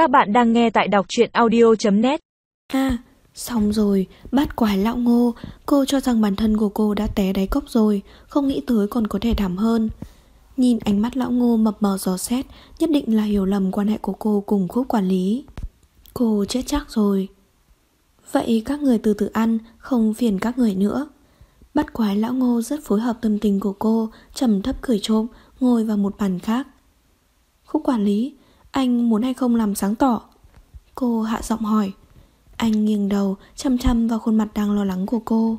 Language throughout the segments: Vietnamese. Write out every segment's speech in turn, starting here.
Các bạn đang nghe tại đọc truyện audio.net À, xong rồi, bắt quái lão ngô. Cô cho rằng bản thân của cô đã té đáy cốc rồi Không nghĩ tới còn có thể thảm hơn. Nhìn ánh mắt lão ngô mập mờ gió xét Nhất định là hiểu lầm quan hệ của cô cùng khúc quản lý. Cô chết chắc rồi. Vậy các người từ từ ăn Không phiền các người nữa. Bắt quái lão ngô rất phối hợp tâm tình của cô trầm thấp cười trộm Ngồi vào một bàn khác. Khúc quản lý anh muốn hay không làm sáng tỏ? Cô hạ giọng hỏi. Anh nghiêng đầu, chăm chăm vào khuôn mặt đang lo lắng của cô.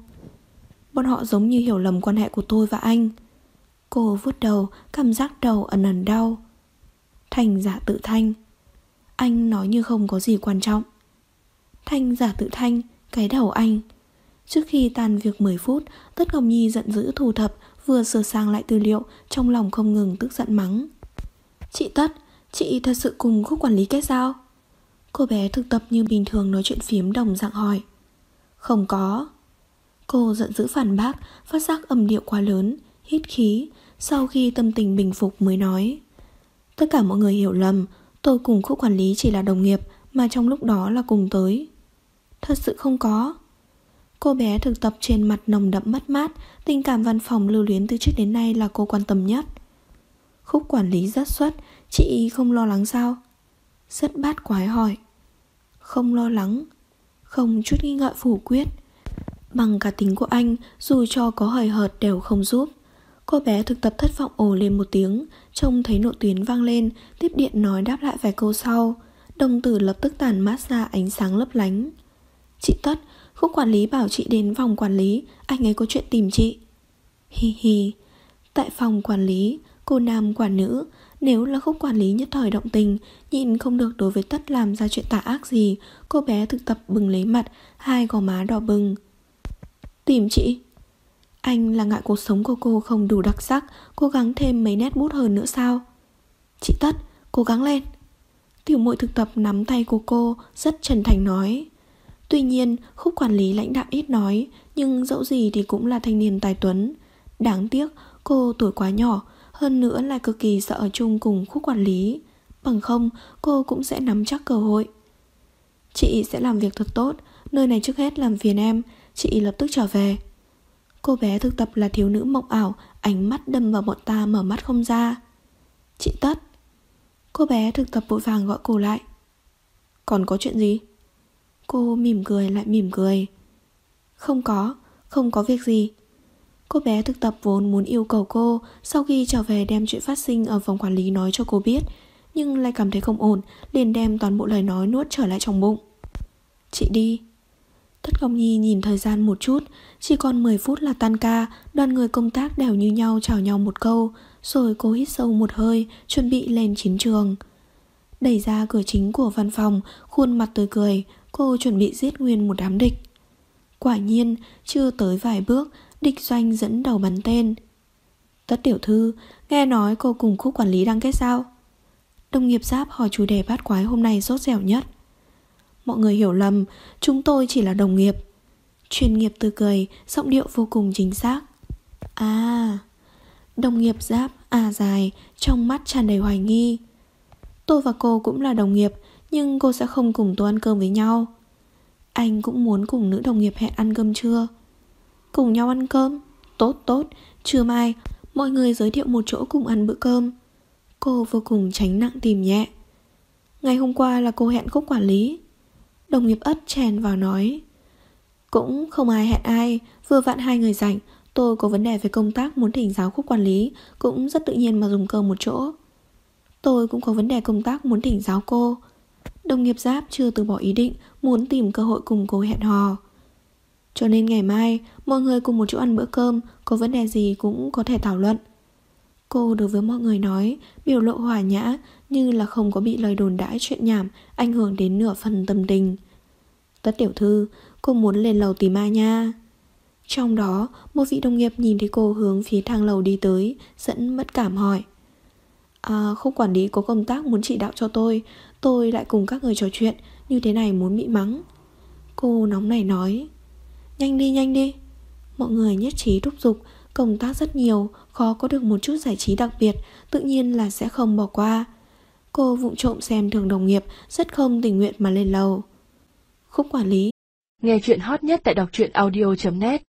Bọn họ giống như hiểu lầm quan hệ của tôi và anh. Cô vuốt đầu, Cảm giác đầu ẩn ẩn đau. Thành giả tự thanh. Anh nói như không có gì quan trọng. Thanh giả tự thanh, Cái đầu anh. Trước khi tan việc 10 phút, Tất Ngọc Nhi giận dữ thu thập, Vừa sửa sang lại tư liệu, Trong lòng không ngừng tức giận mắng. Chị Tất Chị thật sự cùng khúc quản lý kết giao? Cô bé thực tập như bình thường nói chuyện phiếm đồng dạng hỏi. Không có. Cô giận dữ phản bác, Phát giác âm điệu quá lớn, Hít khí, Sau khi tâm tình bình phục mới nói. Tất cả mọi người hiểu lầm, Tôi cùng khúc quản lý chỉ là đồng nghiệp, Mà trong lúc đó là cùng tới. Thật sự không có. Cô bé thực tập trên mặt nồng đậm mất mát, Tình cảm văn phòng lưu luyến từ trước đến nay là cô quan tâm nhất. Khúc quản lý rất xuất Chị không lo lắng sao? Rất bát quái hỏi. Không lo lắng, Không chút nghi ngợi phủ quyết. Bằng cả tính của anh, Dù cho có hời hợt đều không giúp. Cô bé thực tập thất vọng ồ lên một tiếng, Trông thấy nội tuyến vang lên, Tiếp điện nói đáp lại vài câu sau. Đồng tử lập tức tàn mát ra ánh sáng lấp lánh. Chị Tất Khúc quản lý bảo chị đến phòng quản lý, Anh ấy có chuyện tìm chị. Hi hi, Tại phòng quản lý Cô nam quản nữ. Nếu là khúc quản lý nhất thời động tình, Nhịn không được đối với tất làm ra chuyện tà ác gì, Cô bé thực tập bừng lấy mặt, Hai gò má đỏ bừng. Tìm chị. Anh là ngại cuộc sống của cô không đủ đặc sắc, Cố gắng thêm mấy nét bút hơn nữa sao? Chị Tất, Cố gắng lên. Tiểu muội thực tập nắm tay của cô, Rất chân thành nói. Tuy nhiên, khúc quản lý lãnh đạo ít nói, Nhưng dẫu gì thì cũng là thanh niên tài tuấn. Đáng tiếc, cô tuổi quá nhỏ hơn nữa là cực kỳ sợ ở chung cùng khúc quản lý. Bằng không, cô cũng sẽ nắm chắc cơ hội. Chị sẽ làm việc thật tốt, Nơi này trước hết làm phiền em, Chị lập tức trở về. Cô bé thực tập là thiếu nữ mộng ảo, Ánh mắt đâm vào bọn ta mở mắt không ra. Chị Tất. Cô bé thực tập vội vàng gọi cô lại. Còn có chuyện gì? Cô mỉm cười lại mỉm cười. Không có Không có việc gì. Cô bé thực tập vốn muốn yêu cầu cô Sau khi trở về đem chuyện phát sinh Ở phòng quản lý nói cho cô biết, Nhưng lại cảm thấy không ổn, liền đem toàn bộ lời nói nuốt trở lại trong bụng. Chị đi. Tất công Nhi nhìn thời gian một chút, Chỉ còn 10 phút là tan ca, Đoàn người công tác đều như nhau chào nhau một câu, Rồi cô hít sâu một hơi, Chuẩn bị lên chiến trường. Đẩy ra cửa chính của văn phòng, Khuôn mặt tươi cười, Cô chuẩn bị giết nguyên một đám địch. Quả nhiên, chưa tới vài bước Địch doanh dẫn đầu bắn tên. Tất tiểu thư, Nghe nói cô cùng khúc quản lý đang kết sao? Đồng nghiệp giáp hỏi chủ đề bát quái hôm nay sốt dẻo nhất. Mọi người hiểu lầm, Chúng tôi chỉ là đồng nghiệp. Chuyên nghiệp từ cười, Giọng điệu vô cùng chính xác. À Đồng nghiệp giáp à dài, Trong mắt tràn đầy hoài nghi. Tôi và cô cũng là đồng nghiệp, Nhưng cô sẽ không cùng tôi ăn cơm với nhau. Anh cũng muốn cùng nữ đồng nghiệp hẹn ăn cơm trưa. Cùng nhau ăn cơm. Tốt tốt, Trưa mai, Mọi người giới thiệu một chỗ cùng ăn bữa cơm. Cô vô cùng tránh nặng tìm nhẹ. Ngày hôm qua là cô hẹn khúc quản lý. Đồng nghiệp ất chèn vào nói, Cũng không ai hẹn ai, Vừa vặn hai người rảnh, Tôi có vấn đề về công tác muốn thỉnh giáo khúc quản lý, Cũng rất tự nhiên mà dùng cơm một chỗ. Tôi cũng có vấn đề công tác muốn thỉnh giáo cô. Đồng nghiệp giáp chưa từ bỏ ý định, Muốn tìm cơ hội cùng cô hẹn hò cho nên ngày mai, Mọi người cùng một chỗ ăn bữa cơm, Có vấn đề gì cũng có thể thảo luận. Cô đối với mọi người nói, Biểu lộ hòa nhã, Như là không có bị lời đồn đãi chuyện nhảm, Ảnh hưởng đến nửa phần tâm tình. Tất tiểu thư, Cô muốn lên lầu tìm ai nha? Trong đó, Một vị đồng nghiệp nhìn thấy cô hướng phía thang lầu đi tới, Dẫn mất cảm hỏi. À khúc quản lý có công tác muốn chỉ đạo cho tôi Tôi lại cùng các người trò chuyện, Như thế này muốn bị mắng. Cô nóng này nói Nhanh đi nhanh đi. Mọi người nhất trí thúc giục Công tác rất nhiều Khó có được một chút giải trí đặc biệt Tự nhiên là sẽ không bỏ qua. Cô vụng trộm xem thường đồng nghiệp, rất không tình nguyện mà lên lầu. Khúc quản lý. Nghe chuyện hot nhất tại đọc truyện audio.net